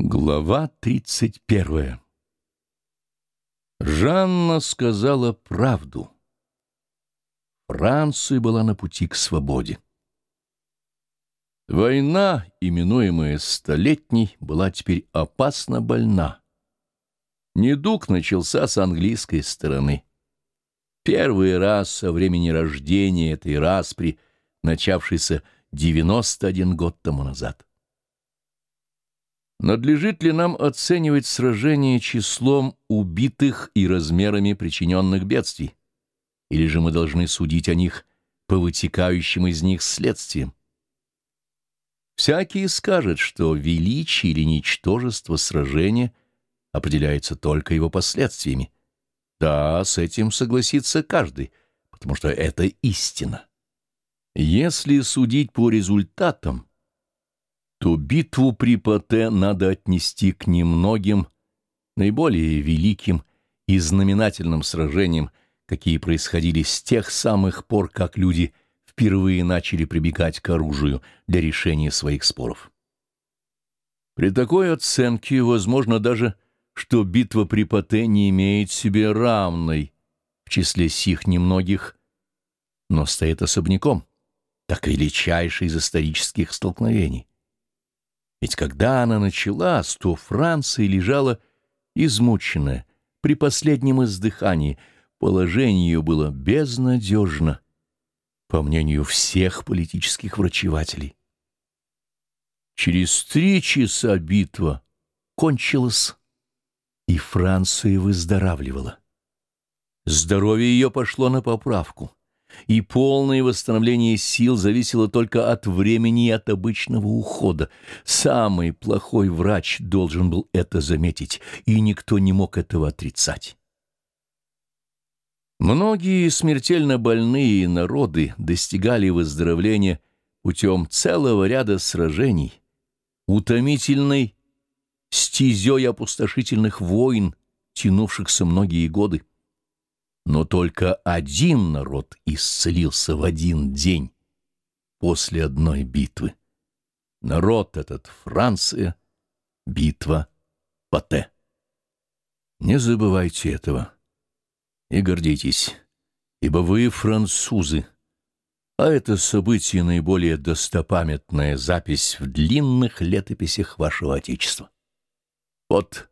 Глава тридцать первая Жанна сказала правду. Франция была на пути к свободе. Война, именуемая Столетней, была теперь опасно больна. Недуг начался с английской стороны. Первый раз со времени рождения этой распри, начавшейся 91 год тому назад. Надлежит ли нам оценивать сражение числом убитых и размерами причиненных бедствий? Или же мы должны судить о них по вытекающим из них следствиям? Всякий скажет, что величие или ничтожество сражения определяется только его последствиями. Да, с этим согласится каждый, потому что это истина. Если судить по результатам, то битву при Пате надо отнести к немногим, наиболее великим и знаменательным сражениям, какие происходили с тех самых пор, как люди впервые начали прибегать к оружию для решения своих споров. При такой оценке возможно даже, что битва при Пате не имеет себе равной в числе сих немногих, но стоит особняком, так величайшей из исторических столкновений. Ведь когда она началась, то Франция лежала измученная, при последнем издыхании, положение ее было безнадежно, по мнению всех политических врачевателей. Через три часа битва кончилась, и Франция выздоравливала. Здоровье ее пошло на поправку и полное восстановление сил зависело только от времени и от обычного ухода. Самый плохой врач должен был это заметить, и никто не мог этого отрицать. Многие смертельно больные народы достигали выздоровления путем целого ряда сражений, утомительной стезей опустошительных войн, тянувшихся многие годы. Но только один народ исцелился в один день после одной битвы. Народ этот — Франция, битва Пате. Не забывайте этого и гордитесь, ибо вы французы, а это событие наиболее достопамятная запись в длинных летописях вашего Отечества. Вот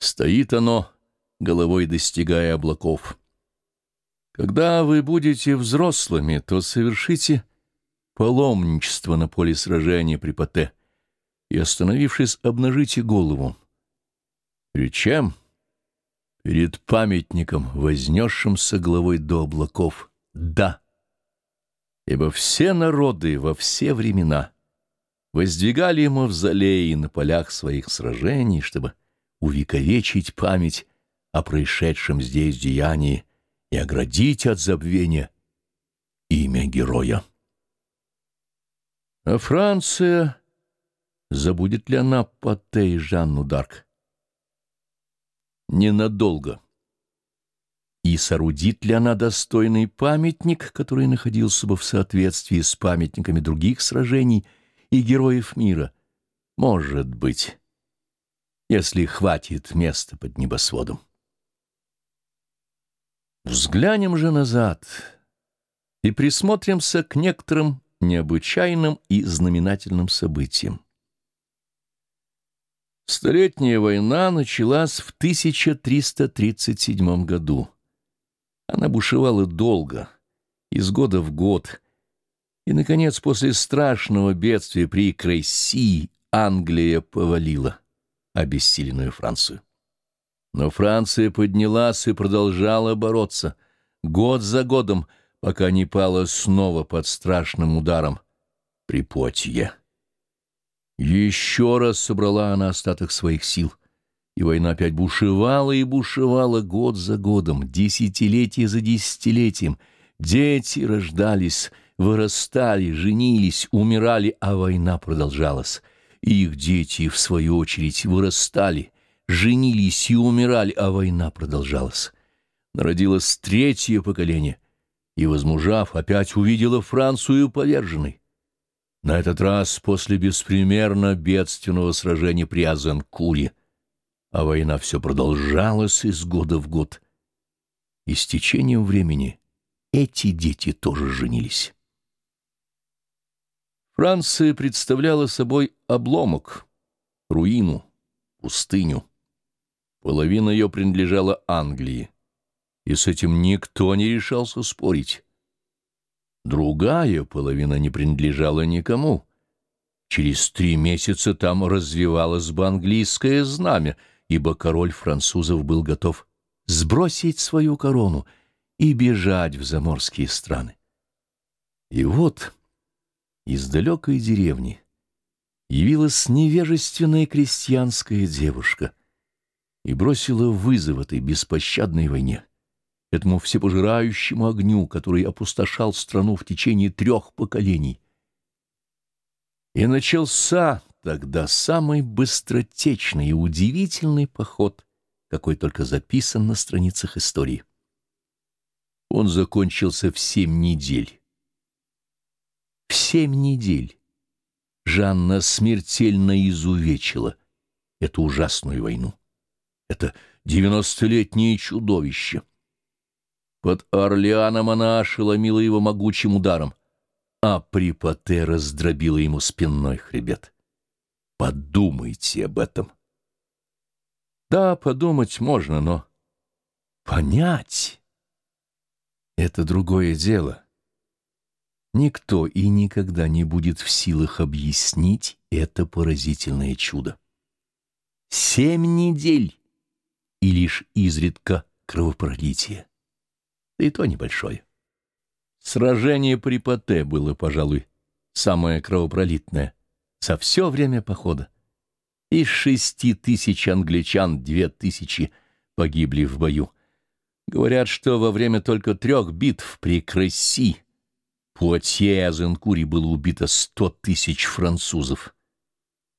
стоит оно головой достигая облаков. Когда вы будете взрослыми, то совершите паломничество на поле сражения при Пате и, остановившись, обнажите голову. Перед чем? Перед памятником, вознесшимся головой до облаков. Да. Ибо все народы во все времена воздвигали мавзолеи на полях своих сражений, чтобы увековечить память о происшедшем здесь деянии и оградить от забвения имя героя. А Франция, забудет ли она Патте и Жанну Дарк? Ненадолго. И соорудит ли она достойный памятник, который находился бы в соответствии с памятниками других сражений и героев мира? Может быть, если хватит места под небосводом. Взглянем же назад и присмотримся к некоторым необычайным и знаменательным событиям. Столетняя война началась в 1337 году. Она бушевала долго, из года в год, и, наконец, после страшного бедствия при Крейси Англия повалила обессиленную Францию. Но Франция поднялась и продолжала бороться, год за годом, пока не пала снова под страшным ударом при Потье. Еще раз собрала она остаток своих сил, и война опять бушевала и бушевала год за годом, десятилетие за десятилетием. Дети рождались, вырастали, женились, умирали, а война продолжалась. Их дети, в свою очередь, вырастали, женились и умирали, а война продолжалась. Народилось третье поколение, и, возмужав, опять увидела Францию поверженной. На этот раз после беспримерно бедственного сражения при Азанкуре, а война все продолжалась из года в год. И с течением времени эти дети тоже женились. Франция представляла собой обломок, руину, пустыню. Половина ее принадлежала Англии, и с этим никто не решался спорить. Другая половина не принадлежала никому. Через три месяца там развивалось бы английское знамя, ибо король французов был готов сбросить свою корону и бежать в заморские страны. И вот из далекой деревни явилась невежественная крестьянская девушка и бросила вызов этой беспощадной войне этому всепожирающему огню, который опустошал страну в течение трех поколений. И начался тогда самый быстротечный и удивительный поход, какой только записан на страницах истории. Он закончился в семь недель. В семь недель Жанна смертельно изувечила эту ужасную войну. Это девяностолетнее чудовище — под Орлеаном она ошеломила его могучим ударом, а Припоте раздробила ему спинной хребет. Подумайте об этом. Да, подумать можно, но понять — это другое дело. Никто и никогда не будет в силах объяснить это поразительное чудо. Семь недель и лишь изредка кровопролитие да и то небольшое. Сражение при Пате было, пожалуй, самое кровопролитное за все время похода. Из шести тысяч англичан две тысячи погибли в бою. Говорят, что во время только трех битв при Кресси Пуатье и Азенкуре было убито сто тысяч французов,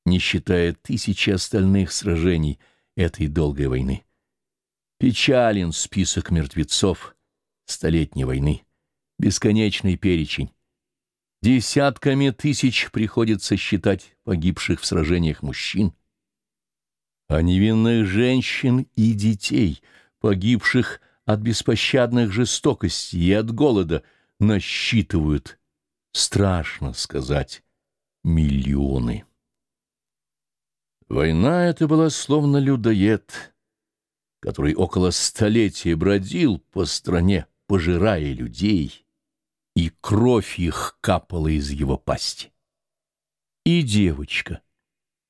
не считая тысячи остальных сражений этой долгой войны. Печален список мертвецов — Столетней войны, бесконечный перечень. Десятками тысяч приходится считать погибших в сражениях мужчин, а невинных женщин и детей, погибших от беспощадных жестокостей и от голода, насчитывают, страшно сказать, миллионы. Война эта была словно людоед, который около столетия бродил по стране, пожирая людей, и кровь их капала из его пасти. И девочка,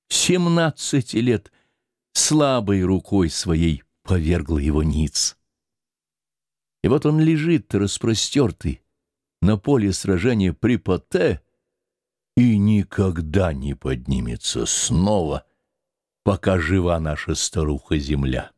семнадцати лет, слабой рукой своей повергла его ниц. И вот он лежит распростертый на поле сражения при Поте и никогда не поднимется снова, пока жива наша старуха-земля.